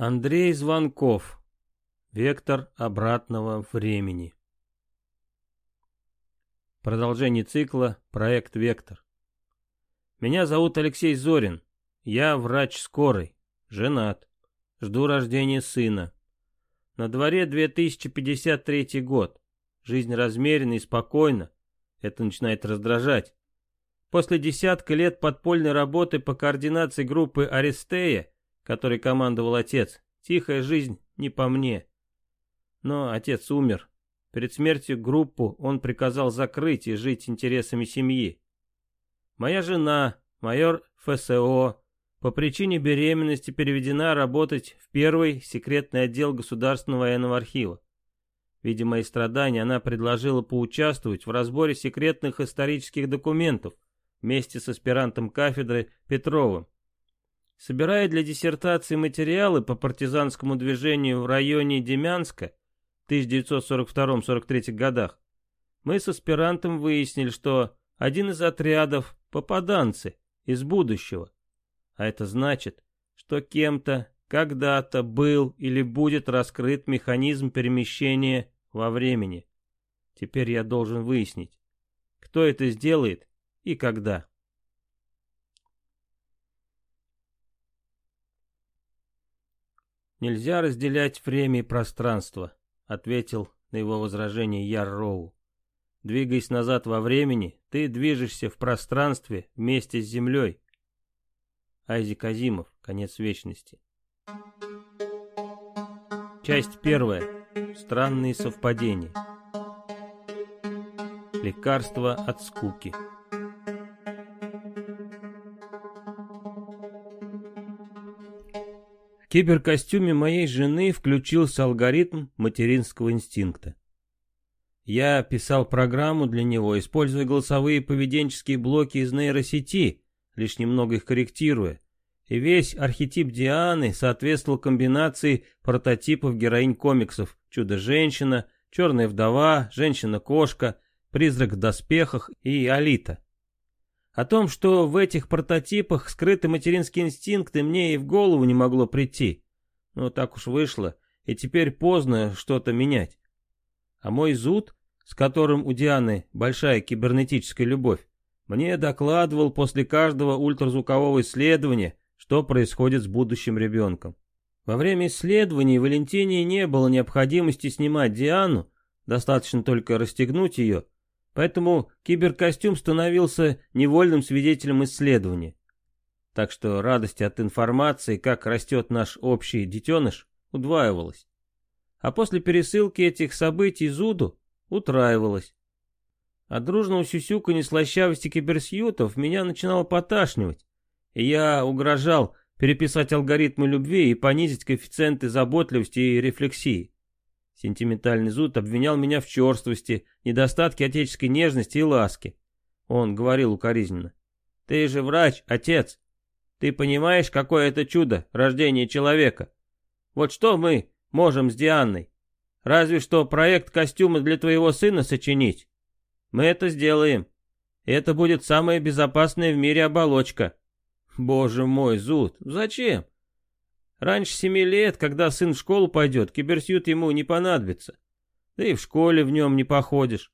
Андрей Звонков. Вектор обратного времени. Продолжение цикла «Проект Вектор». Меня зовут Алексей Зорин. Я врач скорой. Женат. Жду рождения сына. На дворе 2053 год. Жизнь размерена и спокойна. Это начинает раздражать. После десятка лет подпольной работы по координации группы Аристея которой командовал отец. Тихая жизнь не по мне. Но отец умер. Перед смертью группу он приказал закрыть и жить интересами семьи. Моя жена, майор ФСО, по причине беременности переведена работать в первый секретный отдел Государственного военного архива. Видя мои страдания, она предложила поучаствовать в разборе секретных исторических документов вместе с аспирантом кафедры Петровым. Собирая для диссертации материалы по партизанскому движению в районе Демянска в 1942-43 годах, мы с аспирантом выяснили, что один из отрядов — попаданцы из будущего. А это значит, что кем-то когда-то был или будет раскрыт механизм перемещения во времени. Теперь я должен выяснить, кто это сделает и когда. «Нельзя разделять время и пространство», — ответил на его возражение Яр Роу. «Двигаясь назад во времени, ты движешься в пространстве вместе с Землей». Айзек Азимов. Конец вечности. Часть первая. Странные совпадения. Лекарство от скуки. Киберкостюме моей жены включился алгоритм материнского инстинкта. Я писал программу для него, используя голосовые поведенческие блоки из нейросети, лишь немного их корректируя. И весь архетип Дианы соответствовал комбинации прототипов героинь комиксов «Чудо-женщина», «Черная вдова», «Женщина-кошка», «Призрак в доспехах» и «Алита». О том, что в этих прототипах скрыты материнские инстинкты, мне и в голову не могло прийти. Но так уж вышло, и теперь поздно что-то менять. А мой зуд, с которым у Дианы большая кибернетическая любовь, мне докладывал после каждого ультразвукового исследования, что происходит с будущим ребенком. Во время исследований Валентине не было необходимости снимать Диану, достаточно только расстегнуть ее, Поэтому киберкостюм становился невольным свидетелем исследования. Так что радость от информации, как растет наш общий детеныш, удваивалась. А после пересылки этих событий Зуду утраивалась. От дружного сюсюканья слащавости киберсьютов меня начинало поташнивать, и я угрожал переписать алгоритмы любви и понизить коэффициенты заботливости и рефлексии. Сентиментальный зуд обвинял меня в черствости, недостатке отеческой нежности и ласки. Он говорил укоризненно. «Ты же врач, отец. Ты понимаешь, какое это чудо, рождение человека? Вот что мы можем с Дианой? Разве что проект костюма для твоего сына сочинить. Мы это сделаем. Это будет самая безопасная в мире оболочка». «Боже мой, Зуд, зачем? Раньше семи лет, когда сын в школу пойдет, киберсьют ему не понадобится. Да и в школе в нем не походишь.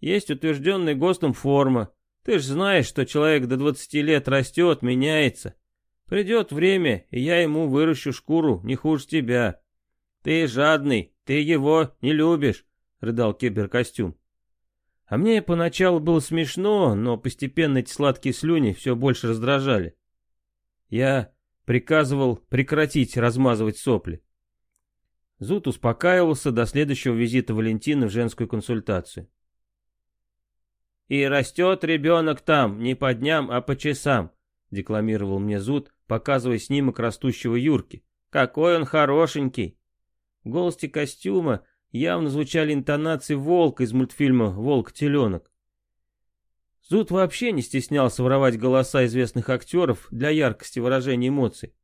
Есть утвержденная ГОСТом форма. Ты ж знаешь, что человек до 20 лет растет, меняется. Придет время, и я ему выращу шкуру не хуже тебя. Ты жадный, ты его не любишь, рыдал киберкостюм. А мне поначалу было смешно, но постепенно эти сладкие слюни все больше раздражали. Я приказывал прекратить размазывать сопли. Зуд успокаивался до следующего визита Валентины в женскую консультацию. «И растет ребенок там, не по дням, а по часам», — декламировал мне Зуд, показывая снимок растущего Юрки. «Какой он хорошенький!» В голосе костюма явно звучали интонации волка из мультфильма «Волк-теленок». Зуд вообще не стеснялся воровать голоса известных актеров для яркости выражения эмоций.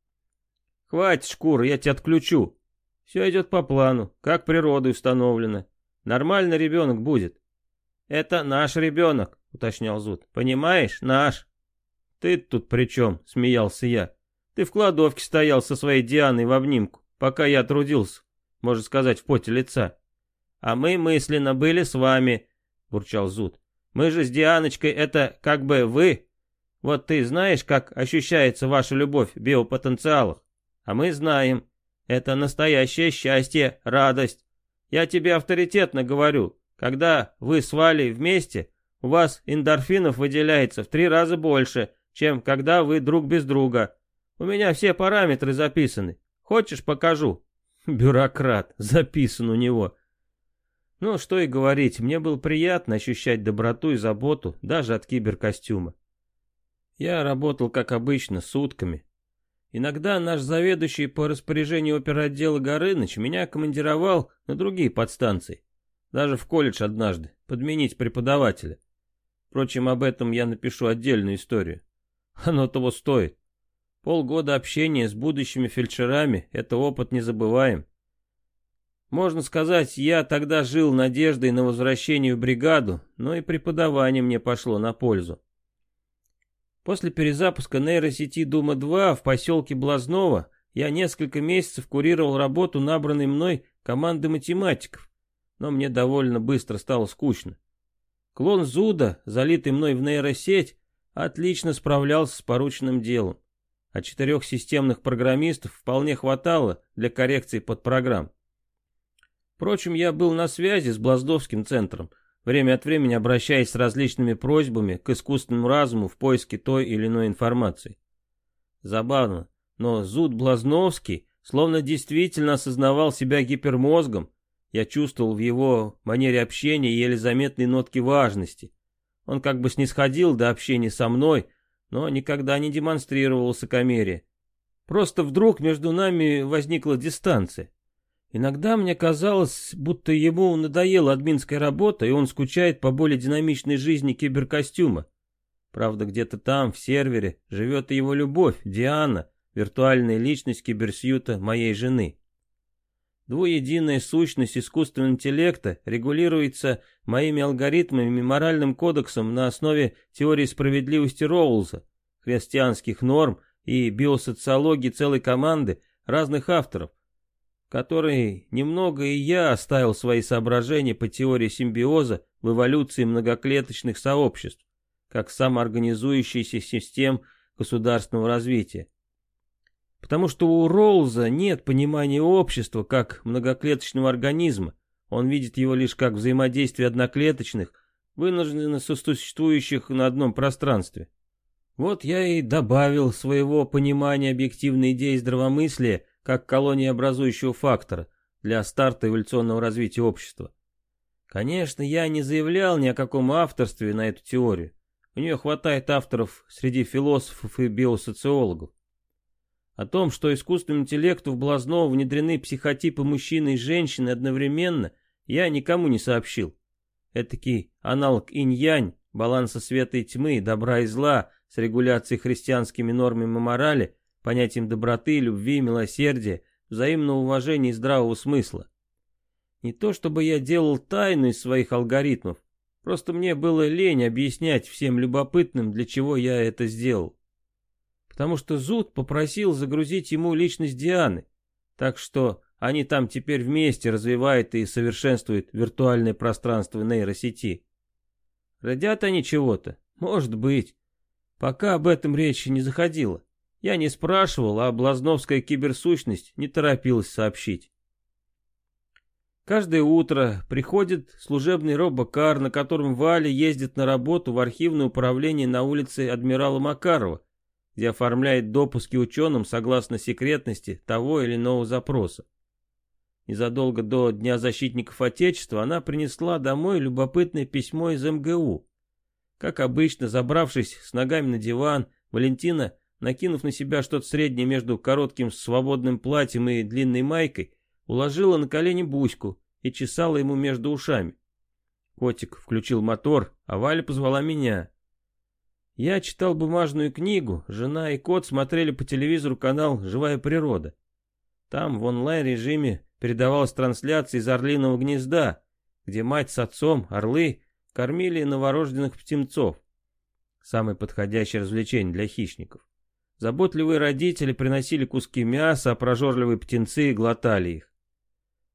«Хватит, шкура, я тебя отключу. Все идет по плану, как природой установлено. Нормальный ребенок будет». «Это наш ребенок», — уточнял Зуд. «Понимаешь, наш». «Ты тут при чем?» — смеялся я. «Ты в кладовке стоял со своей Дианой в обнимку. пока я трудился, можно сказать, в поте лица. А мы мысленно были с вами, бурчал Зуд. Мы же с Дианочкой это как бы вы. Вот ты знаешь, как ощущается ваша любовь в биопотенциалах? А мы знаем. Это настоящее счастье, радость. Я тебе авторитетно говорю, когда вы с Валей вместе, у вас эндорфинов выделяется в три раза больше, чем когда вы друг без друга. У меня все параметры записаны. Хочешь, покажу?» Бюрократ, записан у него. Ну, что и говорить, мне было приятно ощущать доброту и заботу даже от киберкостюма. Я работал, как обычно, сутками. Иногда наш заведующий по распоряжению оперотдела Горыныч меня командировал на другие подстанции. Даже в колледж однажды, подменить преподавателя. Впрочем, об этом я напишу отдельную историю. Оно того стоит. Полгода общения с будущими фельдшерами — это опыт не забываем. Можно сказать, я тогда жил надеждой на возвращение в бригаду, но и преподавание мне пошло на пользу. После перезапуска нейросети Дума-2 в поселке Блазнова я несколько месяцев курировал работу набранной мной команды математиков, но мне довольно быстро стало скучно. Клон Зуда, залитый мной в нейросеть, отлично справлялся с порученным делом, а четырех системных программистов вполне хватало для коррекции подпрограмм. Впрочем, я был на связи с Блаздовским центром, время от времени обращаясь с различными просьбами к искусственному разуму в поиске той или иной информации. Забавно, но Зуд Блазновский словно действительно осознавал себя гипермозгом, я чувствовал в его манере общения еле заметные нотки важности. Он как бы снисходил до общения со мной, но никогда не демонстрировал высокомерие. Просто вдруг между нами возникла дистанция. Иногда мне казалось, будто ему надоела админская работа, и он скучает по более динамичной жизни киберкостюма. Правда, где-то там, в сервере, живет и его любовь, Диана, виртуальная личность киберсьюта моей жены. Двуединая сущность искусственного интеллекта регулируется моими алгоритмами и моральным кодексом на основе теории справедливости Роулза, христианских норм и биосоциологии целой команды разных авторов, которой немного и я оставил свои соображения по теории симбиоза в эволюции многоклеточных сообществ, как самоорганизующихся систем государственного развития. Потому что у Роуза нет понимания общества как многоклеточного организма. Он видит его лишь как взаимодействие одноклеточных, вынужденно сосуществующих на одном пространстве. Вот я и добавил своего понимания объективной идеи здравомыслия как колонии образующего фактора для старта эволюционного развития общества. Конечно, я не заявлял ни о каком авторстве на эту теорию. У нее хватает авторов среди философов и биосоциологов. О том, что искусственному интеллекту в Блазнова внедрены психотипы мужчины и женщины одновременно, я никому не сообщил. Этакий аналог инь-янь, баланса света и тьмы, добра и зла, с регуляцией христианскими нормами морали, понятием доброты, любви, милосердия, взаимного уважения и здравого смысла. Не то чтобы я делал тайну из своих алгоритмов, просто мне было лень объяснять всем любопытным, для чего я это сделал потому что Зуд попросил загрузить ему личность Дианы, так что они там теперь вместе развивают и совершенствуют виртуальное пространство нейросети. Родят они чего-то? Может быть. Пока об этом речи не заходило. Я не спрашивал, а Блазновская киберсущность не торопилась сообщить. Каждое утро приходит служебный робокар, на котором Валя ездит на работу в архивное управление на улице Адмирала Макарова, где оформляет допуски ученым согласно секретности того или иного запроса. Незадолго до Дня защитников Отечества она принесла домой любопытное письмо из МГУ. Как обычно, забравшись с ногами на диван, Валентина, накинув на себя что-то среднее между коротким свободным платьем и длинной майкой, уложила на колени Буську и чесала ему между ушами. Котик включил мотор, а Валя позвала меня. Я читал бумажную книгу, жена и кот смотрели по телевизору канал «Живая природа». Там в онлайн-режиме передавалась трансляция из орлиного гнезда, где мать с отцом, орлы, кормили новорожденных птенцов. Самое подходящее развлечение для хищников. Заботливые родители приносили куски мяса, а прожорливые птенцы глотали их.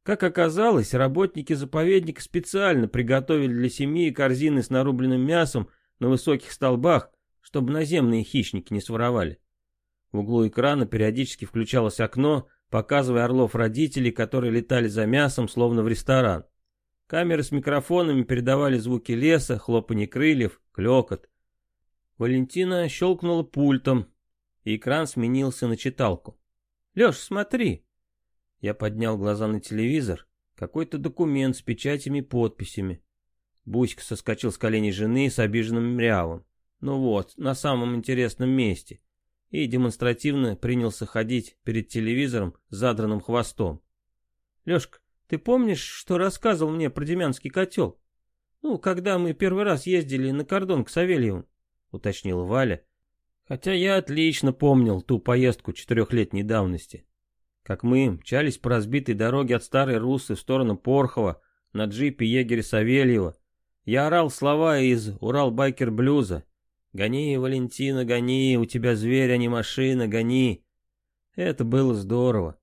Как оказалось, работники заповедника специально приготовили для семьи корзины с нарубленным мясом на высоких столбах, чтобы наземные хищники не своровали. В углу экрана периодически включалось окно, показывая орлов родителей, которые летали за мясом, словно в ресторан. Камеры с микрофонами передавали звуки леса, хлопанье крыльев, клекот. Валентина щелкнула пультом, и экран сменился на читалку. «Леш, смотри!» Я поднял глаза на телевизор. Какой-то документ с печатями и подписями. Буська соскочил с коленей жены с обиженным мрявом. Ну вот, на самом интересном месте. И демонстративно принялся ходить перед телевизором с задранным хвостом. Лешка, ты помнишь, что рассказывал мне про Демянский котел? Ну, когда мы первый раз ездили на кордон к Савельеву, уточнила Валя. Хотя я отлично помнил ту поездку четырехлетней давности. Как мы мчались по разбитой дороге от Старой Руссы в сторону Порхова на джипе егеря Савельева. Я орал слова из «Урал-байкер-блюза». «Гони, Валентина, гони, у тебя зверь, а не машина, гони». Это было здорово.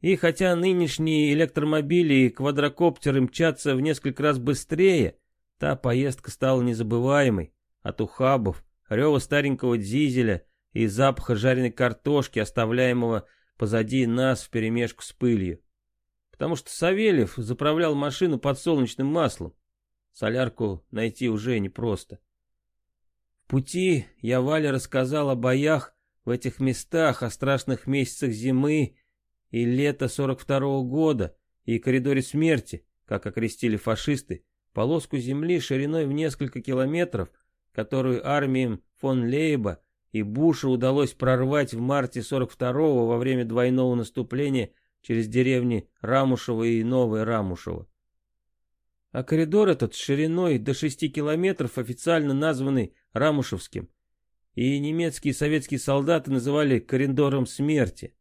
И хотя нынешние электромобили и квадрокоптеры мчатся в несколько раз быстрее, та поездка стала незабываемой. От ухабов, рева старенького дизеля и запаха жареной картошки, оставляемого позади нас вперемешку с пылью. Потому что Савельев заправлял машину подсолнечным маслом. Солярку найти уже непросто. В пути я Вале рассказал о боях в этих местах, о страшных месяцах зимы и лета 42-го года, и коридоре смерти, как окрестили фашисты, полоску земли шириной в несколько километров, которую армиям фон Лейба и Буша удалось прорвать в марте 42-го во время двойного наступления через деревни Рамушево и Новое Рамушево. А коридор этот шириной до 6 километров официально названный Рамушевским, и немецкие советские солдаты называли коридором смерти.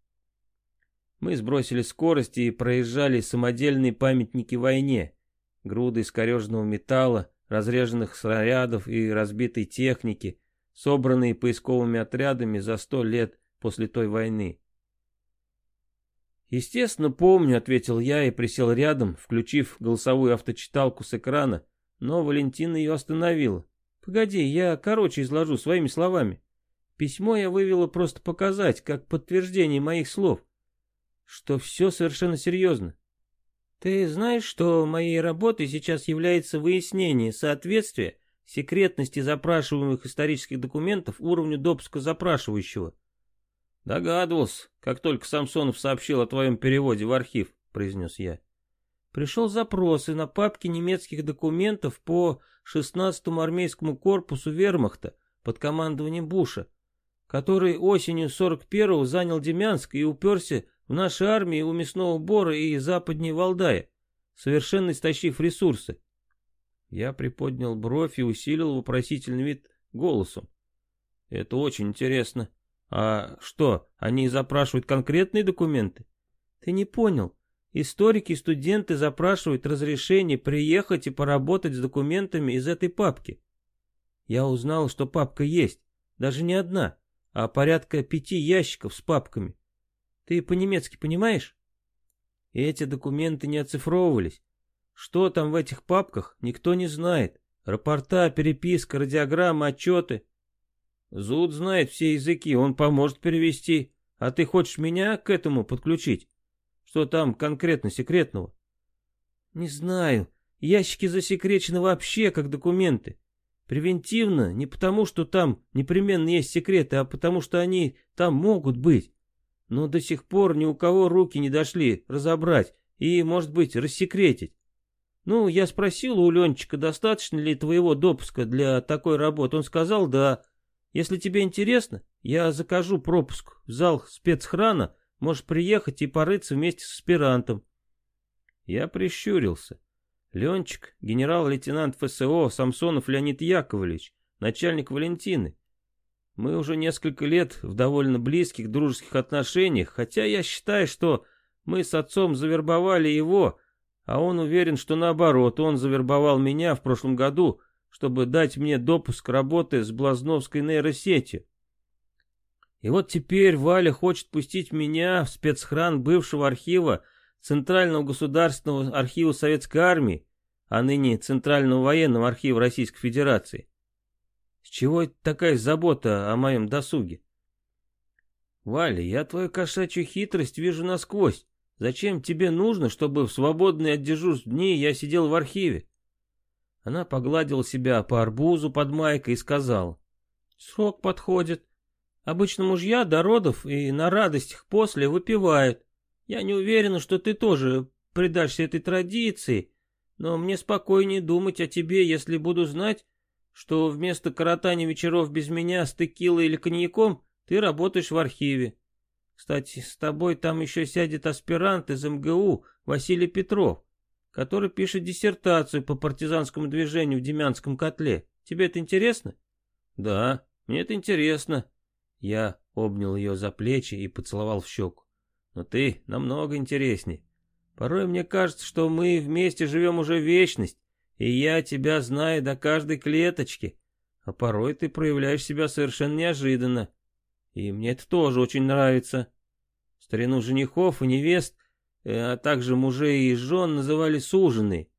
Мы сбросили скорость и проезжали самодельные памятники войне, груды искореженного металла, разреженных снарядов и разбитой техники, собранные поисковыми отрядами за сто лет после той войны. «Естественно, помню», — ответил я и присел рядом, включив голосовую авточиталку с экрана, но Валентина ее остановила. «Погоди, я короче изложу своими словами. Письмо я вывела просто показать, как подтверждение моих слов, что все совершенно серьезно. Ты знаешь, что моей работой сейчас является выяснение соответствия секретности запрашиваемых исторических документов уровню допуска запрашивающего. Догадывался, как только Самсонов сообщил о твоем переводе в архив, произнес я. Пришел запрос и на папки немецких документов по 16-му армейскому корпусу вермахта под командованием Буша, который осенью 41-го занял Демянск и уперся в нашей армии у Мясного Бора и западнее Валдая, совершенно истощив ресурсы. Я приподнял бровь и усилил вопросительный вид голосом. Это очень интересно. А что, они запрашивают конкретные документы? Ты не понял. Историки и студенты запрашивают разрешение приехать и поработать с документами из этой папки. Я узнал, что папка есть, даже не одна, а порядка пяти ящиков с папками. Ты по-немецки понимаешь? эти документы не оцифровывались, что там в этих папках, никто не знает. Рапорта, переписка, радиограммы, отчеты. Зуд знает все языки, он поможет перевести. А ты хочешь меня к этому подключить? Что там конкретно секретного? Не знаю. Ящики засекречены вообще, как документы. Превентивно, не потому, что там непременно есть секреты, а потому, что они там могут быть. Но до сих пор ни у кого руки не дошли разобрать и, может быть, рассекретить. Ну, я спросил у Ленчика, достаточно ли твоего допуска для такой работы. Он сказал, да. Если тебе интересно, я закажу пропуск в зал спецхрана, можешь приехать и порыться вместе с аспирантом. Я прищурился. Ленчик, генерал-лейтенант ФСО Самсонов Леонид Яковлевич, начальник Валентины. Мы уже несколько лет в довольно близких дружеских отношениях, хотя я считаю, что мы с отцом завербовали его, а он уверен, что наоборот, он завербовал меня в прошлом году, чтобы дать мне допуск работы с Блазновской нейросетью. И вот теперь Валя хочет пустить меня в спецхран бывшего архива Центрального государственного архива Советской Армии, а ныне Центрального военного архива Российской Федерации. С чего такая забота о моем досуге? Валя, я твою кошачью хитрость вижу насквозь. Зачем тебе нужно, чтобы в свободные от дежурств дни я сидел в архиве? Она погладила себя по арбузу под майкой и сказала. Срок подходит. Обычно мужья до родов и на радостях после выпивают. Я не уверена, что ты тоже предашься этой традиции, но мне спокойнее думать о тебе, если буду знать, что вместо коротания вечеров без меня с текилой или коньяком ты работаешь в архиве. Кстати, с тобой там еще сядет аспирант из МГУ Василий Петров, который пишет диссертацию по партизанскому движению в Демянском котле. Тебе это интересно? Да, мне это интересно. Я обнял ее за плечи и поцеловал в щеку. Но ты намного интересней. Порой мне кажется, что мы вместе живем уже вечность, и я тебя знаю до каждой клеточки, а порой ты проявляешь себя совершенно неожиданно. И мне это тоже очень нравится. Старину женихов и невест, э, а также мужей и жен называли суженые.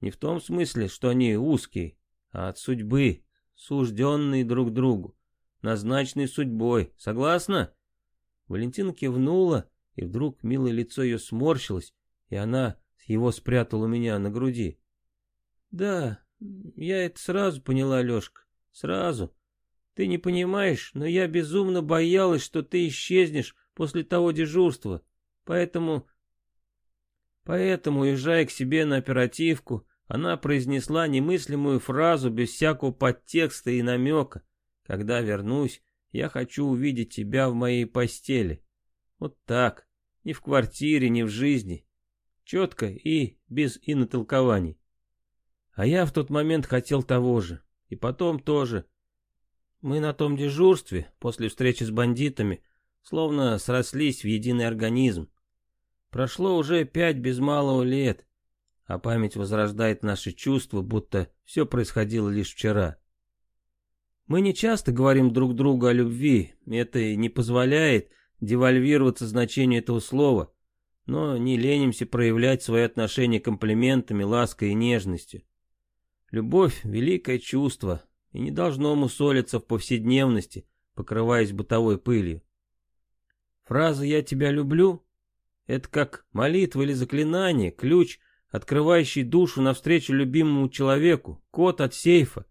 Не в том смысле, что они узкие, а от судьбы, сужденные друг другу, назначенные судьбой. Согласна? Валентина кивнула, и вдруг милое лицо ее сморщилось, и она его спрятала у меня на груди. «Да, я это сразу поняла, Лешка, сразу. Ты не понимаешь, но я безумно боялась, что ты исчезнешь после того дежурства, поэтому...» Поэтому, уезжая к себе на оперативку, она произнесла немыслимую фразу без всякого подтекста и намека. «Когда вернусь, я хочу увидеть тебя в моей постели». Вот так, ни в квартире, ни в жизни. Четко и без инотолкований. А я в тот момент хотел того же. И потом тоже. Мы на том дежурстве, после встречи с бандитами, словно срослись в единый организм. Прошло уже пять без малого лет, а память возрождает наши чувства, будто все происходило лишь вчера. Мы не часто говорим друг другу о любви, это не позволяет девальвироваться значению этого слова, но не ленимся проявлять свои отношения комплиментами, лаской и нежностью. Любовь — великое чувство, и не должно мусолиться в повседневности, покрываясь бытовой пылью. Фраза «я тебя люблю» — это как молитва или заклинание, ключ, открывающий душу навстречу любимому человеку, код от сейфа.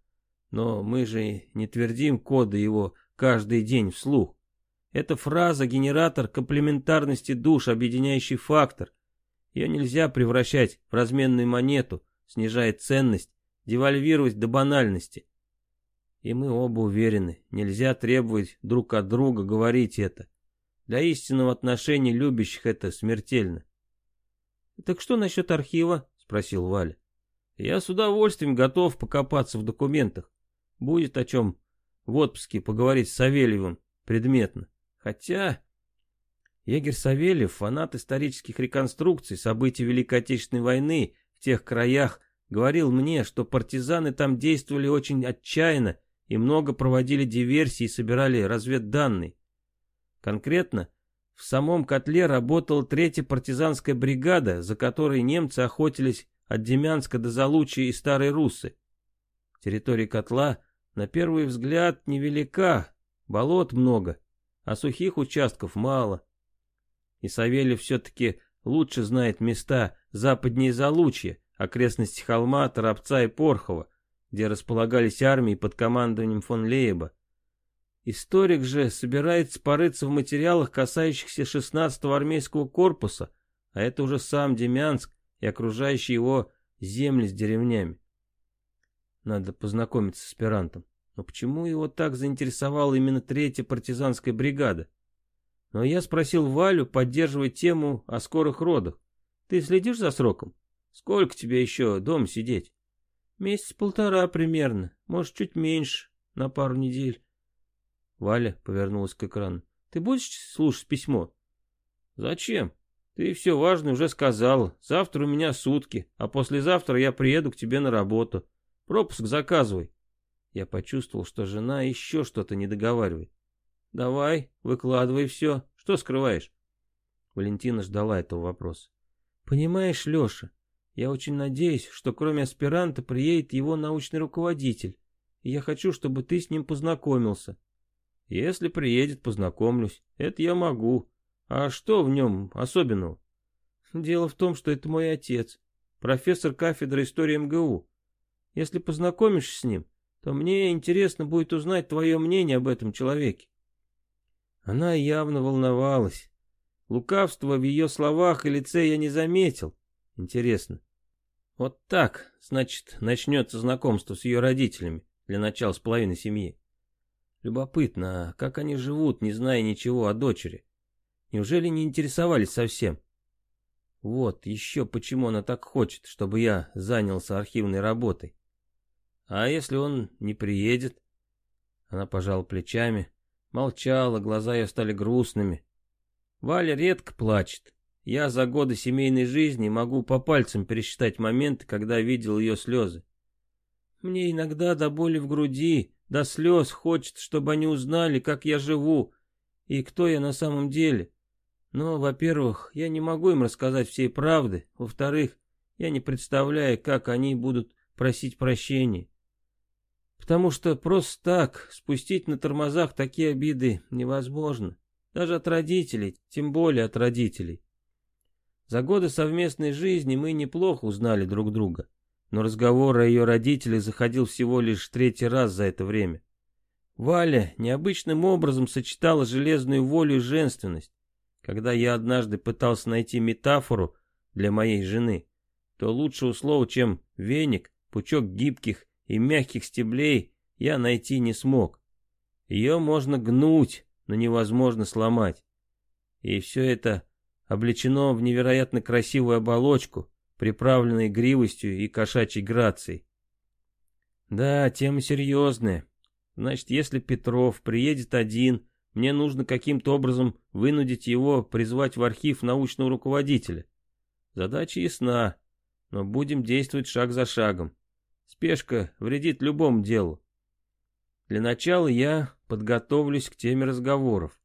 Но мы же не твердим коды его каждый день вслух. Эта фраза — генератор комплементарности душ, объединяющий фактор. Ее нельзя превращать в разменную монету, снижая ценность, девальвировать до банальности. И мы оба уверены, нельзя требовать друг от друга говорить это. Для истинного отношения любящих это смертельно. «Так что насчет архива?» — спросил Валя. «Я с удовольствием готов покопаться в документах. Будет о чем в отпуске поговорить с Савельевым предметно. Хотя... Егерь Савельев, фанат исторических реконструкций событий Великой Отечественной войны в тех краях, говорил мне, что партизаны там действовали очень отчаянно и много проводили диверсии и собирали разведданные. Конкретно, в самом котле работала третья партизанская бригада, за которой немцы охотились от Демянска до Залучи и Старой Руссы. Территория котла, на первый взгляд, невелика, болот много, а сухих участков мало. И Савельев все-таки лучше знает места западнее Залучья, окрестности холма, Торопца и Порхова, где располагались армии под командованием фон Лейба. Историк же собирается порыться в материалах, касающихся 16-го армейского корпуса, а это уже сам Демянск и окружающие его земли с деревнями. Надо познакомиться с аспирантом. Но почему его так заинтересовала именно третья партизанская бригада? Но я спросил Валю, поддерживая тему о скорых родах. Ты следишь за сроком? Сколько тебе еще дома сидеть? Месяц полтора примерно, может, чуть меньше, на пару недель. Валя повернулась к экрану. Ты будешь слушать письмо? Зачем? Ты все важное уже сказал. Завтра у меня сутки, а послезавтра я приеду к тебе на работу. Пропуск заказывай. Я почувствовал, что жена еще что-то не договаривает. Давай, выкладывай все. Что скрываешь? Валентина ждала этого вопроса. Понимаешь, Леша, я очень надеюсь, что кроме аспиранта приедет его научный руководитель. И я хочу, чтобы ты с ним познакомился. Если приедет, познакомлюсь. Это я могу. А что в нем особенного? Дело в том, что это мой отец, профессор кафедры истории МГУ. Если познакомишься с ним, то мне интересно будет узнать твое мнение об этом человеке. Она явно волновалась. Лукавства в ее словах и лице я не заметил. Интересно. Вот так, значит, начнется знакомство с ее родителями, для начала с половиной семьи. Любопытно, а как они живут, не зная ничего о дочери? Неужели не интересовались совсем? Вот еще почему она так хочет, чтобы я занялся архивной работой. А если он не приедет? Она пожала плечами, молчала, глаза ее стали грустными. Валя редко плачет. Я за годы семейной жизни могу по пальцам пересчитать моменты, когда видел ее слезы. Мне иногда до боли в груди, до слез хочется, чтобы они узнали, как я живу и кто я на самом деле. Но, во-первых, я не могу им рассказать всей правды. Во-вторых, я не представляю, как они будут просить прощения. Потому что просто так спустить на тормозах такие обиды невозможно. Даже от родителей, тем более от родителей. За годы совместной жизни мы неплохо узнали друг друга. Но разговор о ее родителях заходил всего лишь третий раз за это время. Валя необычным образом сочетала железную волю и женственность. Когда я однажды пытался найти метафору для моей жены, то лучшего слова, чем веник, пучок гибких и мягких стеблей, я найти не смог. Ее можно гнуть, но невозможно сломать. И все это облечено в невероятно красивую оболочку, приправленной гривостью и кошачьей грацией. Да, тема серьезная. Значит, если Петров приедет один, мне нужно каким-то образом вынудить его призвать в архив научного руководителя. Задача ясна, но будем действовать шаг за шагом. Спешка вредит любому делу. Для начала я подготовлюсь к теме разговоров.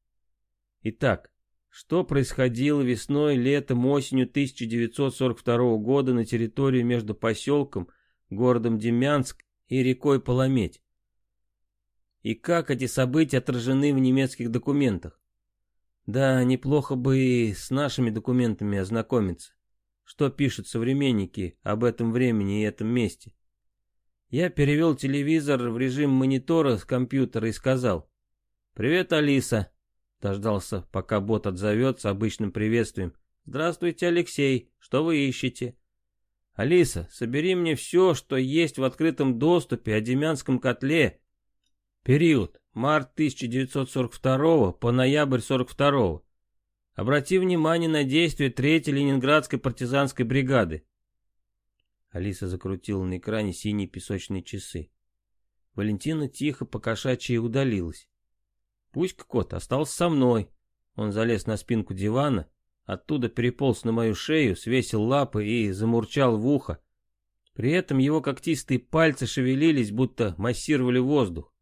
Итак, что происходило весной, летом, осенью 1942 года на территории между поселком, городом Демянск и рекой Полометь? И как эти события отражены в немецких документах? Да, неплохо бы и с нашими документами ознакомиться. Что пишут современники об этом времени и этом месте? Я перевел телевизор в режим монитора с компьютера и сказал «Привет, Алиса». Дождался, пока бот отзовется обычным приветствием. «Здравствуйте, Алексей. Что вы ищете?» «Алиса, собери мне все, что есть в открытом доступе о Демянском котле. Период. Март 1942 по ноябрь 42 Обрати внимание на действия 3-й Ленинградской партизанской бригады. Алиса закрутила на экране синие песочные часы. Валентина тихо по кошачьи удалилась. Пусть кот остался со мной. Он залез на спинку дивана, оттуда переполз на мою шею, свесил лапы и замурчал в ухо. При этом его когтистые пальцы шевелились, будто массировали воздух.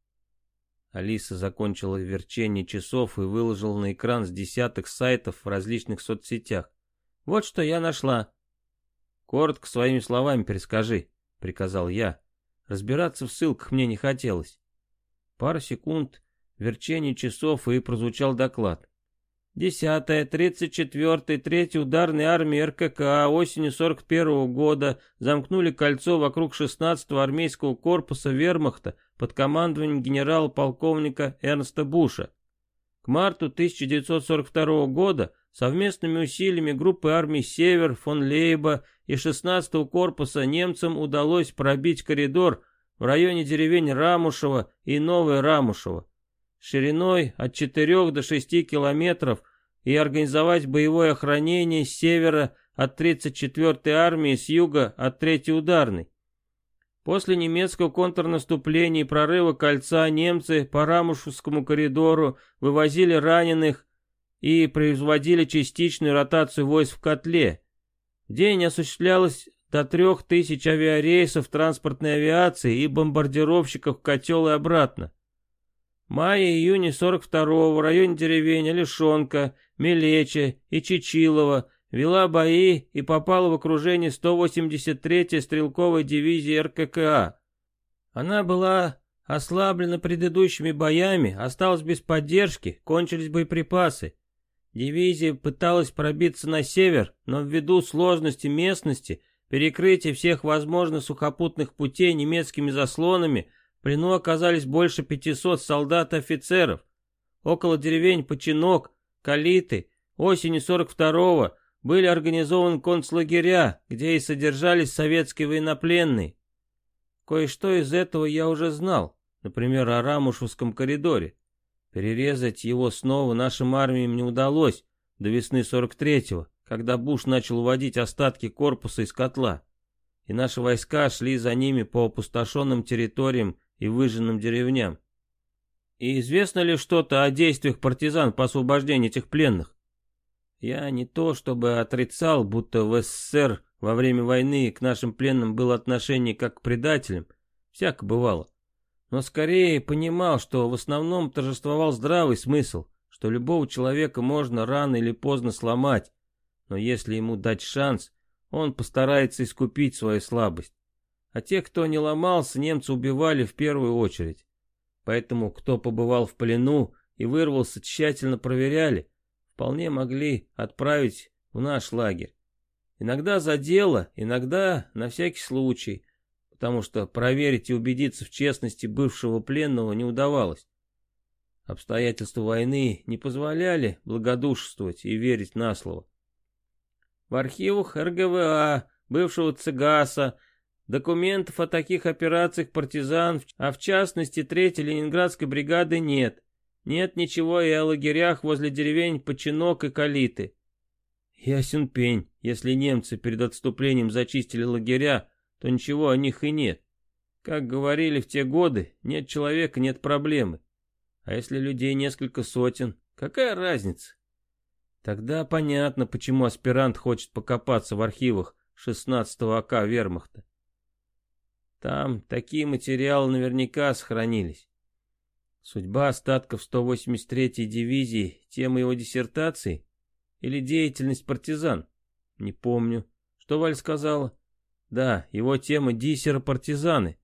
Алиса закончила верчение часов и выложила на экран с десяток сайтов в различных соцсетях. Вот что я нашла. «Коротко своими словами перескажи», — приказал я. Разбираться в ссылках мне не хотелось. Пару секунд, верчение часов и прозвучал доклад. Десятая, тридцать четвертая, третья ударной армии РКК осенью 41 -го года замкнули кольцо вокруг 16-го армейского корпуса вермахта под командованием генерала-полковника Эрнста Буша. К марту 1942 года совместными усилиями группы армий «Север», фон Лейба и 16-го корпуса немцам удалось пробить коридор в районе деревень Рамушево и Новое Рамушево шириной от 4 до 6 километров и организовать боевое охранение с севера от 34-й армии, с юга от 3-й ударной. После немецкого контрнаступления и прорыва кольца немцы по Рамушевскому коридору вывозили раненых и производили частичную ротацию войск в котле. В день осуществлялось до трех тысяч авиарейсов транспортной авиации и бомбардировщиков в котел и обратно. Мае-июне 42-го в районе деревень Алишонка, Мелеча и Чичилова вела бои и попала в окружение 183-й стрелковой дивизии РККА. Она была ослаблена предыдущими боями, осталась без поддержки, кончились боеприпасы. Дивизия пыталась пробиться на север, но ввиду сложности местности, перекрытия всех возможных сухопутных путей немецкими заслонами, в плену оказались больше 500 солдат и офицеров. Около деревень Починок, Калиты, осенью 42-го были организованы концлагеря, где и содержались советские военнопленные. Кое-что из этого я уже знал, например, о Рамушевском коридоре. Перерезать его снова нашим армиям не удалось до весны 43-го, когда Буш начал уводить остатки корпуса из котла, и наши войска шли за ними по опустошенным территориям и выжженным деревням. И известно ли что-то о действиях партизан по освобождению этих пленных? Я не то чтобы отрицал, будто в СССР во время войны к нашим пленным было отношение как к предателям, всяко бывало. Но скорее понимал, что в основном торжествовал здравый смысл, что любого человека можно рано или поздно сломать, но если ему дать шанс, он постарается искупить свою слабость. А тех, кто не ломался, немцы убивали в первую очередь. Поэтому, кто побывал в плену и вырвался, тщательно проверяли, вполне могли отправить в наш лагерь. Иногда за дело, иногда на всякий случай, потому что проверить и убедиться в честности бывшего пленного не удавалось. Обстоятельства войны не позволяли благодушествовать и верить на слово. В архивах РГВА, бывшего ЦИГАСа, документов о таких операциях партизан, а в частности Третьей Ленинградской бригады нет. Нет ничего и о лагерях возле деревень Починок и Калиты. Ясен пень, если немцы перед отступлением зачистили лагеря, то ничего о них и нет. Как говорили в те годы, нет человека, нет проблемы. А если людей несколько сотен, какая разница? Тогда понятно, почему аспирант хочет покопаться в архивах 16-го АК вермахта. Там такие материалы наверняка сохранились. Судьба остатков 183-й дивизии, тема его диссертации или деятельность партизан? Не помню. Что Валь сказала? Да, его тема диссера-партизаны.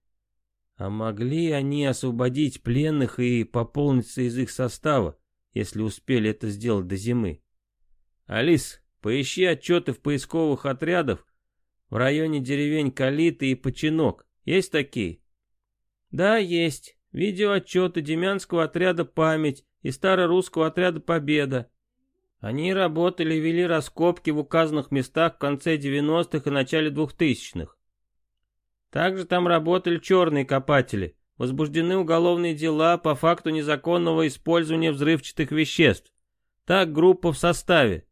А могли они освободить пленных и пополниться из их состава, если успели это сделать до зимы? Алис, поищи отчеты в поисковых отрядах в районе деревень Калиты и Починок. Есть такие? Да, есть. Видеоотчеты Демянского отряда «Память» и Старорусского отряда «Победа». Они работали и вели раскопки в указанных местах в конце 90-х и начале 2000-х. Также там работали черные копатели. Возбуждены уголовные дела по факту незаконного использования взрывчатых веществ. Так группа в составе.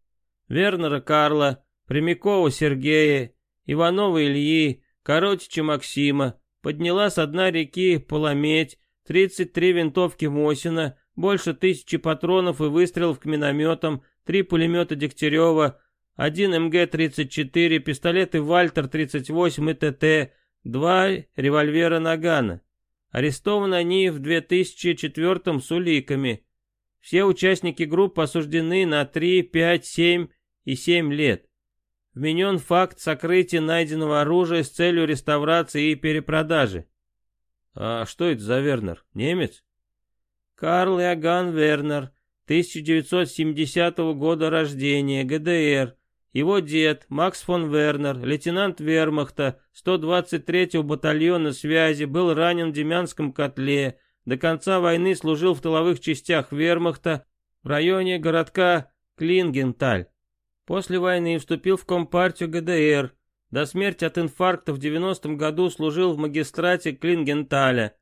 Вернера Карла, Прямякова Сергея, Иванова Ильи, Коротича Максима, подняла с дна реки Полометь 33 винтовки Мосина, больше тысячи патронов и выстрелов к минометам, три пулемета Дегтярева, один МГ-34, пистолеты Вальтер-38 и ТТ, два револьвера Нагана. Арестованы они в 2004 с уликами. Все участники группы осуждены на 3, 5, 7 и 7 лет. Вменен факт сокрытия найденного оружия с целью реставрации и перепродажи. А что это за Вернер? Немец? Карл Иоганн Вернер, 1970 года рождения, ГДР. Его дед, Макс фон Вернер, лейтенант вермахта 123-го батальона связи, был ранен в Демянском котле, до конца войны служил в тыловых частях вермахта в районе городка Клингенталь. После войны вступил в Компартию ГДР. До смерти от инфаркта в 90-м году служил в магистрате Клингенталя.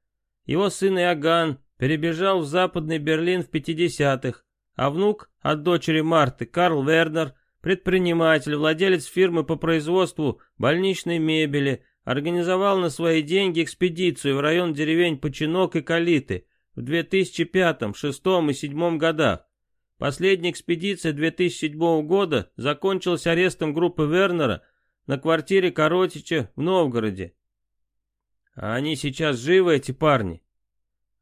Его сын Иоганн перебежал в Западный Берлин в 50-х, а внук от дочери Марты, Карл Вернер, предприниматель, владелец фирмы по производству больничной мебели, организовал на свои деньги экспедицию в район деревень Починок и Калиты в 2005, 2006 и 2007 годах. Последняя экспедиция 2007 года закончилась арестом группы Вернера на квартире Коротича в Новгороде. А они сейчас живы, эти парни?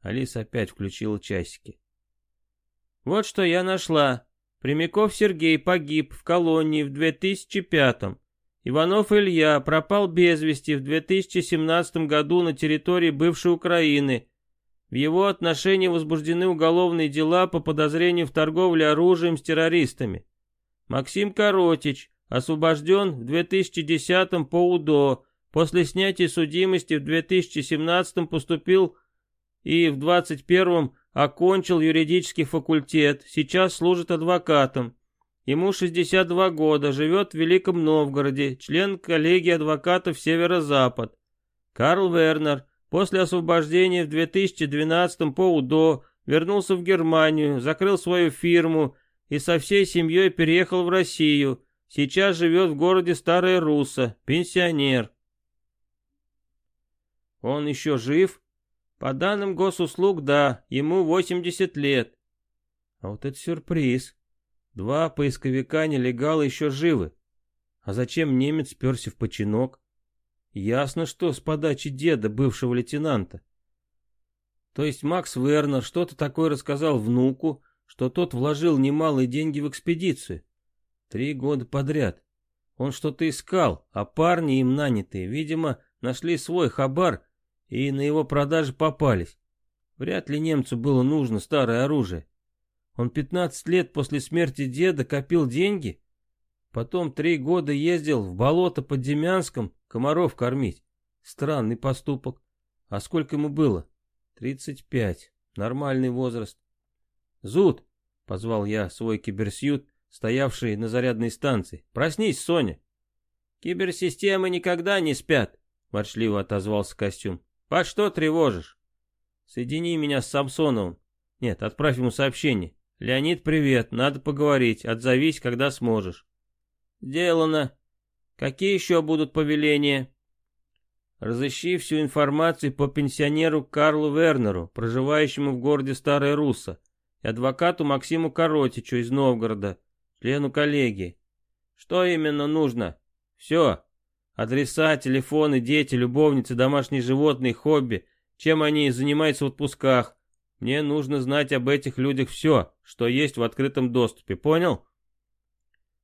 Алиса опять включила часики. Вот что я нашла. Примяков Сергей погиб в колонии в 2005-м. Иванов Илья пропал без вести в 2017 году на территории бывшей Украины. В его отношении возбуждены уголовные дела по подозрению в торговле оружием с террористами. Максим Коротич освобожден в 2010 по УДО. После снятия судимости в 2017 поступил и в 2021 окончил юридический факультет, сейчас служит адвокатом. Ему 62 года, живет в Великом Новгороде, член коллегии адвокатов Северо-Запад. Карл Вернер после освобождения в 2012 по УДО вернулся в Германию, закрыл свою фирму и со всей семьей переехал в Россию. Сейчас живет в городе Старая Русса, пенсионер. Он еще жив? По данным госуслуг, да, ему 80 лет. А вот это сюрприз. Два поисковика нелегала еще живы. А зачем немец перся в починок? Ясно, что с подачи деда, бывшего лейтенанта. То есть Макс Вернер что-то такое рассказал внуку, что тот вложил немалые деньги в экспедицию. Три года подряд. Он что-то искал, а парни им нанятые, видимо, нашли свой хабар и на его продаже попались. Вряд ли немцу было нужно старое оружие. Он 15 лет после смерти деда копил деньги, потом три года ездил в болото под Демянском комаров кормить. Странный поступок. А сколько ему было? 35. Нормальный возраст. «Зуд!» — позвал я свой киберсьют, стоявший на зарядной станции. «Проснись, Соня!» «Киберсистемы никогда не спят!» — ворчливо отозвался костюм. «По что тревожишь?» «Соедини меня с Самсоновым. Нет, отправь ему сообщение. «Леонид, привет, надо поговорить, отзовись, когда сможешь». «Сделано. Какие еще будут повеления?» «Разыщи всю информацию по пенсионеру Карлу Вернеру, проживающему в городе Старая Русса, и адвокату Максиму Коротичу из Новгорода, члену коллегии. Что именно нужно? Все. Адреса, телефоны, дети, любовницы, домашние животные, хобби, чем они занимаются в отпусках, мне нужно знать об этих людях все, что есть в открытом доступе, понял?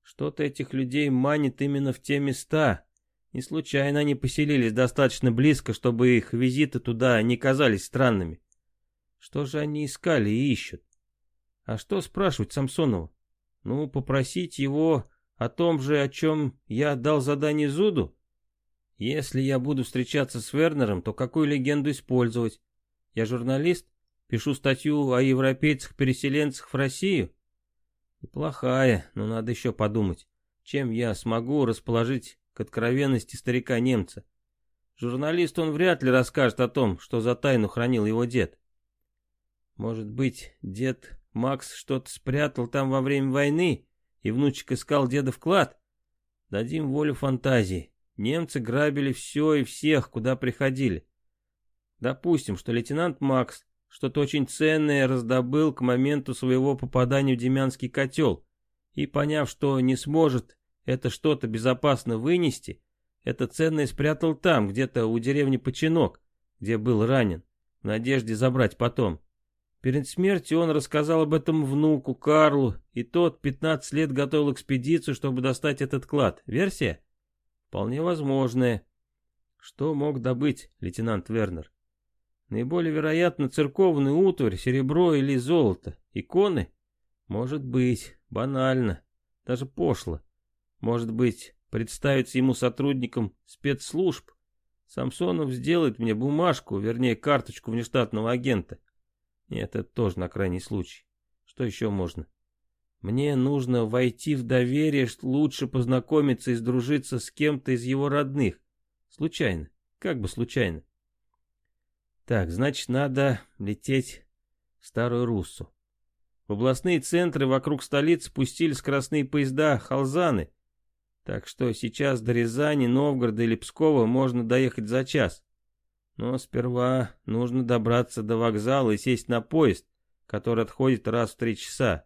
Что-то этих людей манит именно в те места. Не случайно они поселились достаточно близко, чтобы их визиты туда не казались странными. Что же они искали и ищут? А что спрашивать Самсонова? Ну, попросить его о том же, о чем я дал задание Зуду? Если я буду встречаться с Вернером, то какую легенду использовать? Я журналист, Пишу статью о европейцах-переселенцах в Россию. Неплохая, но надо еще подумать, чем я смогу расположить к откровенности старика-немца. Журналист он вряд ли расскажет о том, что за тайну хранил его дед. Может быть, дед Макс что-то спрятал там во время войны, и внучек искал деда вклад? Дадим волю фантазии. Немцы грабили все и всех, куда приходили. Допустим, что лейтенант Макс что-то очень ценное раздобыл к моменту своего попадания в Демянский котел, и поняв, что не сможет это что-то безопасно вынести, это ценное спрятал там, где-то у деревни Починок, где был ранен, в надежде забрать потом. Перед смертью он рассказал об этом внуку Карлу, и тот 15 лет готовил экспедицию, чтобы достать этот клад. Версия? Вполне возможная. Что мог добыть лейтенант Вернер? Наиболее вероятно церковный утварь, серебро или золото. Иконы? Может быть, банально, даже пошло. Может быть, представиться ему сотрудником спецслужб. Самсонов сделает мне бумажку, вернее карточку внештатного агента. Нет, это тоже на крайний случай. Что еще можно? Мне нужно войти в доверие, лучше познакомиться и сдружиться с кем-то из его родных. Случайно. Как бы случайно. Так, значит, надо лететь в Старую Руссу. В областные центры вокруг столицы пустили скоростные поезда «Халзаны», так что сейчас до Рязани, Новгорода или Пскова можно доехать за час. Но сперва нужно добраться до вокзала и сесть на поезд, который отходит раз в три часа.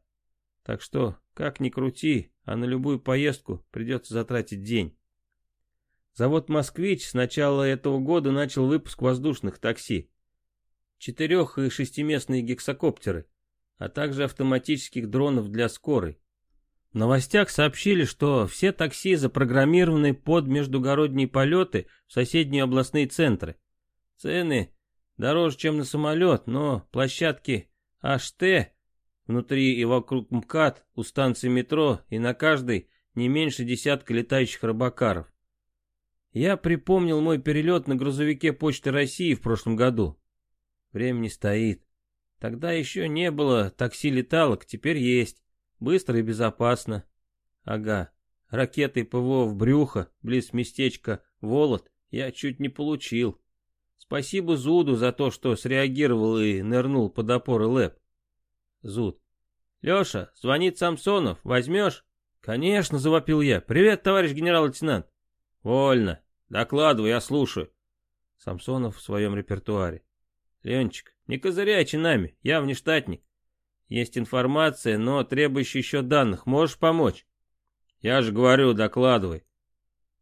Так что, как ни крути, а на любую поездку придется затратить день. Завод «Москвич» с начала этого года начал выпуск воздушных такси. четырех- и шестиместные гексакоптеры, а также автоматических дронов для скорой. В новостях сообщили, что все такси запрограммированы под междугородние полеты в соседние областные центры. Цены дороже, чем на самолет, но площадки HT внутри и вокруг МКАД, у станции метро и на каждой не меньше десятка летающих рыбакаров. Я припомнил мой перелет на грузовике Почты России в прошлом году. Время не стоит. Тогда еще не было такси-леталок, теперь есть. Быстро и безопасно. Ага, ракетой ПВО в брюхо, близ местечка Волод, я чуть не получил. Спасибо Зуду за то, что среагировал и нырнул под опоры ЛЭП. Зуд. Леша, звонит Самсонов, возьмешь? Конечно, завопил я. Привет, товарищ генерал-лейтенант. Вольно. Докладывай, я слушаю. Самсонов в своем репертуаре. Ленчик, не козыряйте нами, я внештатник. Есть информация, но требующая еще данных. Можешь помочь? Я же говорю, докладывай.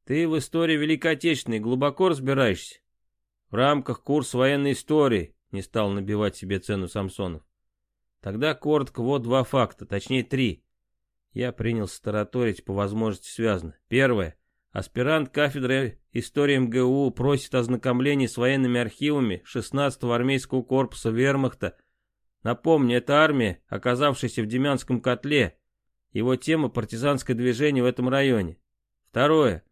Ты в истории Великой Отечественной глубоко разбираешься? В рамках курса военной истории не стал набивать себе цену Самсонов. Тогда коротко вот два факта, точнее три. Я принялся тараторить по возможности связано. Первое. Аспирант кафедры истории МГУ просит ознакомления с военными архивами 16-го армейского корпуса вермахта Напомню, это армия, оказавшаяся в Демянском котле. Его тема – партизанское движение в этом районе. Второе.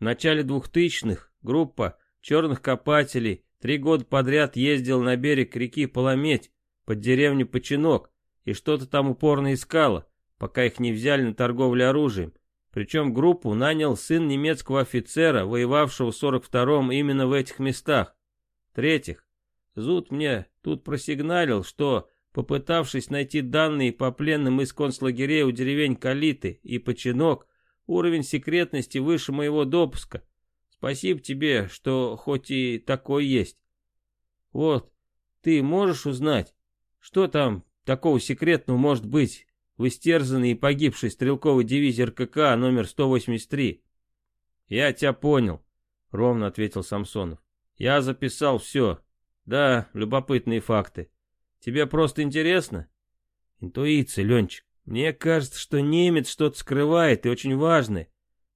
В начале 2000-х группа черных копателей три года подряд ездила на берег реки Полометь под деревню Починок и что-то там упорно искала, пока их не взяли на торговлю оружием. Причем группу нанял сын немецкого офицера, воевавшего в 42-м именно в этих местах. В-третьих, Зуд мне тут просигналил, что, попытавшись найти данные по пленным из концлагерей у деревень Калиты и Починок, уровень секретности выше моего допуска. Спасибо тебе, что хоть и такой есть. Вот, ты можешь узнать, что там такого секретного может быть в истерзанной и погибшей стрелковой дивизии РКК номер 183? Я тебя понял, ровно ответил Самсонов. Я записал все, да, любопытные факты. Тебе просто интересно? Интуиция, Ленчик. Мне кажется, что немец что-то скрывает и очень важное.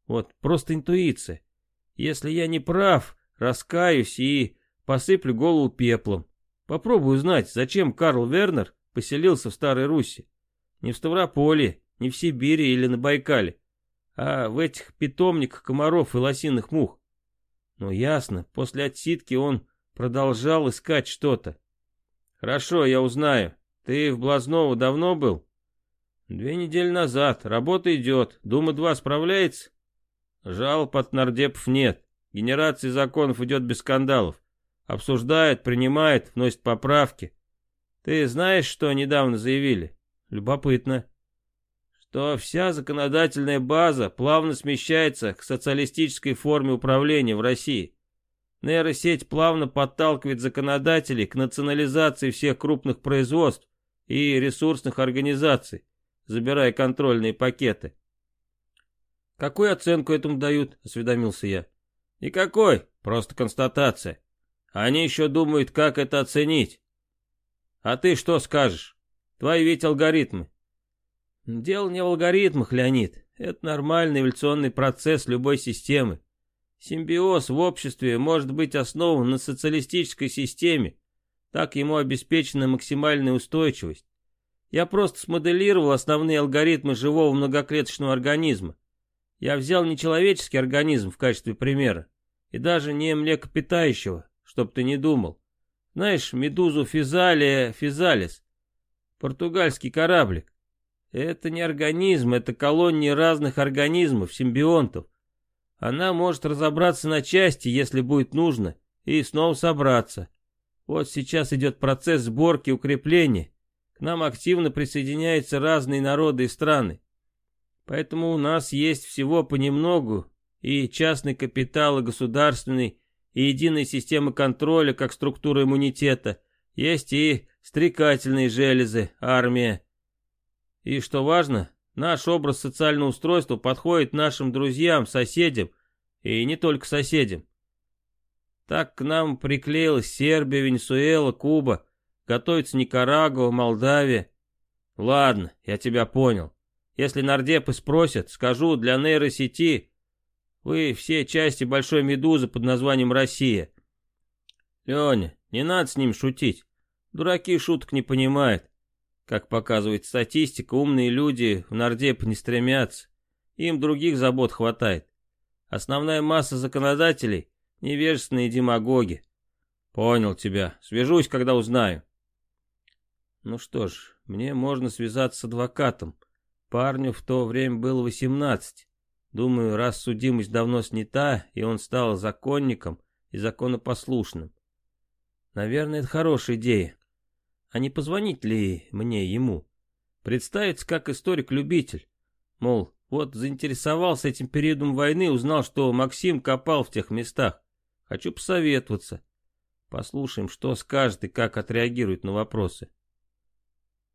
Вот, просто интуиция. Если я не прав, раскаюсь и посыплю голову пеплом. Попробую узнать, зачем Карл Вернер поселился в Старой Руси. Не в Ставрополе, не в Сибири или на Байкале, а в этих питомниках комаров и лосиных мух. Но ясно, после отсидки он Продолжал искать что-то. Хорошо, я узнаю. Ты в Блазново давно был? Две недели назад. Работа идет. Дума-2 справляется? Жалоб от нардепов нет. Генерация законов идет без скандалов. Обсуждает, принимает, вносит поправки. Ты знаешь, что недавно заявили? Любопытно. Что вся законодательная база плавно смещается к социалистической форме управления в России. Нейросеть плавно подталкивает законодателей к национализации всех крупных производств и ресурсных организаций, забирая контрольные пакеты. «Какую оценку этому дают?» — осведомился я. «Никакой, просто констатация. Они еще думают, как это оценить. А ты что скажешь? Твои ведь алгоритмы». «Дело не в алгоритмах, Леонид. Это нормальный эволюционный процесс любой системы. Симбиоз в обществе может быть основан на социалистической системе, так ему обеспечена максимальная устойчивость. Я просто смоделировал основные алгоритмы живого многоклеточного организма. Я взял не человеческий организм в качестве примера, и даже не млекопитающего, чтоб ты не думал. Знаешь, медузу физалия физалис, португальский кораблик. Это не организм, это колонии разных организмов, симбионтов. Она может разобраться на части, если будет нужно, и снова собраться. Вот сейчас идет процесс сборки и укрепления. К нам активно присоединяются разные народы и страны. Поэтому у нас есть всего понемногу и частный капитал, и государственный, и единая система контроля, как структура иммунитета. Есть и стрекательные железы, армия. И что важно, Наш образ социального устройства подходит нашим друзьям, соседям, и не только соседям. Так к нам приклеилась Сербия, Венесуэла, Куба. Готовится Никарагуа, Молдавия. Ладно, я тебя понял. Если нардепы спросят, скажу, для нейросети вы все части большой медузы под названием Россия. Леня, не надо с ним шутить. Дураки шуток не понимают. Как показывает статистика, умные люди в нардеп не стремятся. Им других забот хватает. Основная масса законодателей — невежественные демагоги. Понял тебя. Свяжусь, когда узнаю. Ну что ж, мне можно связаться с адвокатом. Парню в то время было восемнадцать. Думаю, раз судимость давно снята, и он стал законником и законопослушным. Наверное, это хорошая идея. А не позвонить ли мне ему? Представиться как историк-любитель. Мол, вот заинтересовался этим периодом войны, узнал, что Максим копал в тех местах. Хочу посоветоваться. Послушаем, что скажет и как отреагирует на вопросы.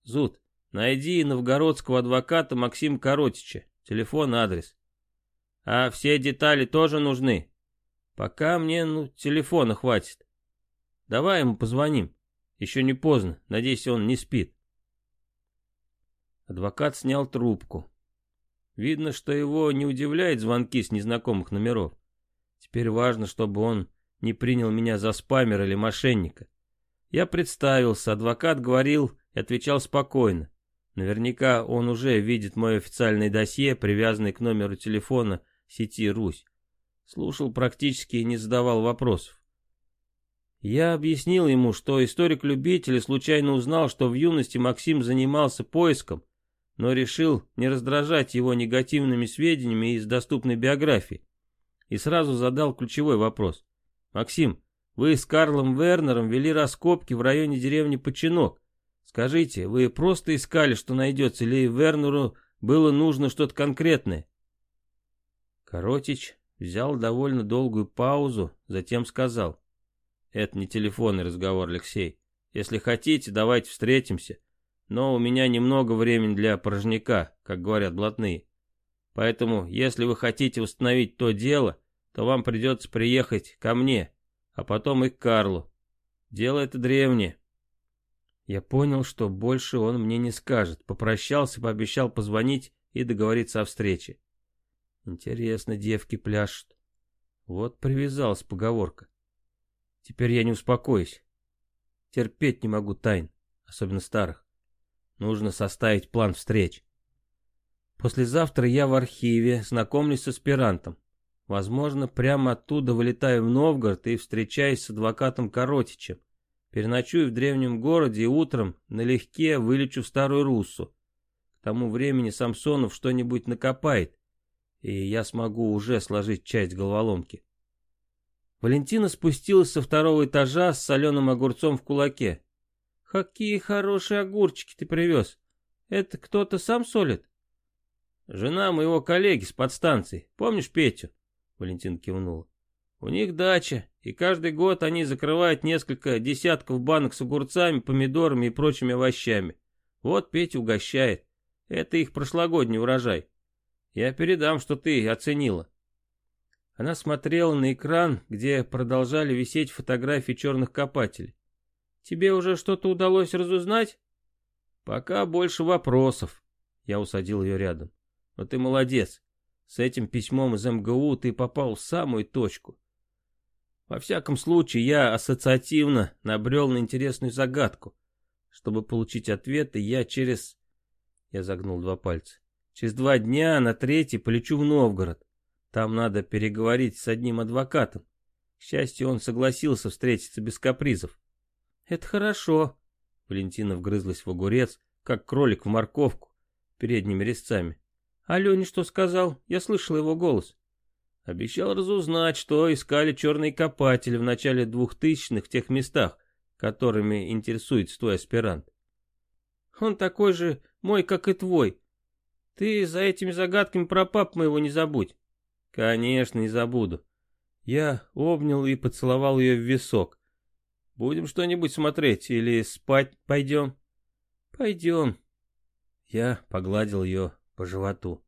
Зуд, найди новгородского адвоката Максима Коротича. Телефон, адрес. А все детали тоже нужны? Пока мне, ну, телефона хватит. Давай ему позвоним. Еще не поздно, надеюсь, он не спит. Адвокат снял трубку. Видно, что его не удивляет звонки с незнакомых номеров. Теперь важно, чтобы он не принял меня за спамера или мошенника. Я представился, адвокат говорил и отвечал спокойно. Наверняка он уже видит мое официальное досье, привязанное к номеру телефона сети «Русь». Слушал практически и не задавал вопросов. Я объяснил ему, что историк-любитель случайно узнал, что в юности Максим занимался поиском, но решил не раздражать его негативными сведениями из доступной биографии. И сразу задал ключевой вопрос. «Максим, вы с Карлом Вернером вели раскопки в районе деревни Починок. Скажите, вы просто искали, что найдется, или Вернеру было нужно что-то конкретное?» Коротич взял довольно долгую паузу, затем сказал. Это не телефонный разговор, Алексей. Если хотите, давайте встретимся. Но у меня немного времени для порожняка, как говорят блатные. Поэтому, если вы хотите установить то дело, то вам придется приехать ко мне, а потом и к Карлу. Дело это древнее. Я понял, что больше он мне не скажет. Попрощался, пообещал позвонить и договориться о встрече. Интересно, девки пляшут. Вот привязалась поговорка. Теперь я не успокоюсь. Терпеть не могу тайн, особенно старых. Нужно составить план встреч. Послезавтра я в архиве знакомлюсь с аспирантом. Возможно, прямо оттуда вылетаю в Новгород и встречаюсь с адвокатом Коротичем. Переночую в древнем городе и утром налегке вылечу в Старую Руссу. К тому времени Самсонов что-нибудь накопает, и я смогу уже сложить часть головоломки. Валентина спустилась со второго этажа с соленым огурцом в кулаке. «Какие хорошие огурчики ты привез! Это кто-то сам солит?» «Жена моего коллеги с подстанции. Помнишь Петю?» Валентин кивнула. «У них дача, и каждый год они закрывают несколько десятков банок с огурцами, помидорами и прочими овощами. Вот Петя угощает. Это их прошлогодний урожай. Я передам, что ты оценила». Она смотрела на экран, где продолжали висеть фотографии черных копателей. «Тебе уже что-то удалось разузнать?» «Пока больше вопросов», — я усадил ее рядом. «Но ты молодец. С этим письмом из МГУ ты попал в самую точку. Во всяком случае, я ассоциативно набрел на интересную загадку. Чтобы получить ответы, я через...» Я загнул два пальца. «Через два дня на третий полечу в Новгород. Там надо переговорить с одним адвокатом. К счастью, он согласился встретиться без капризов. «Это хорошо», — Валентина вгрызлась в огурец, как кролик в морковку, передними резцами. «А Леня что сказал? Я слышал его голос». Обещал разузнать, что искали черные копатели в начале двухтысячных в тех местах, которыми интересуется твой аспирант. Он такой же мой, как и твой. Ты за этими загадками про пап моего не забудь. Конечно, не забуду. Я обнял и поцеловал ее в висок. Будем что-нибудь смотреть или спать пойдем? Пойдем. Я погладил ее по животу.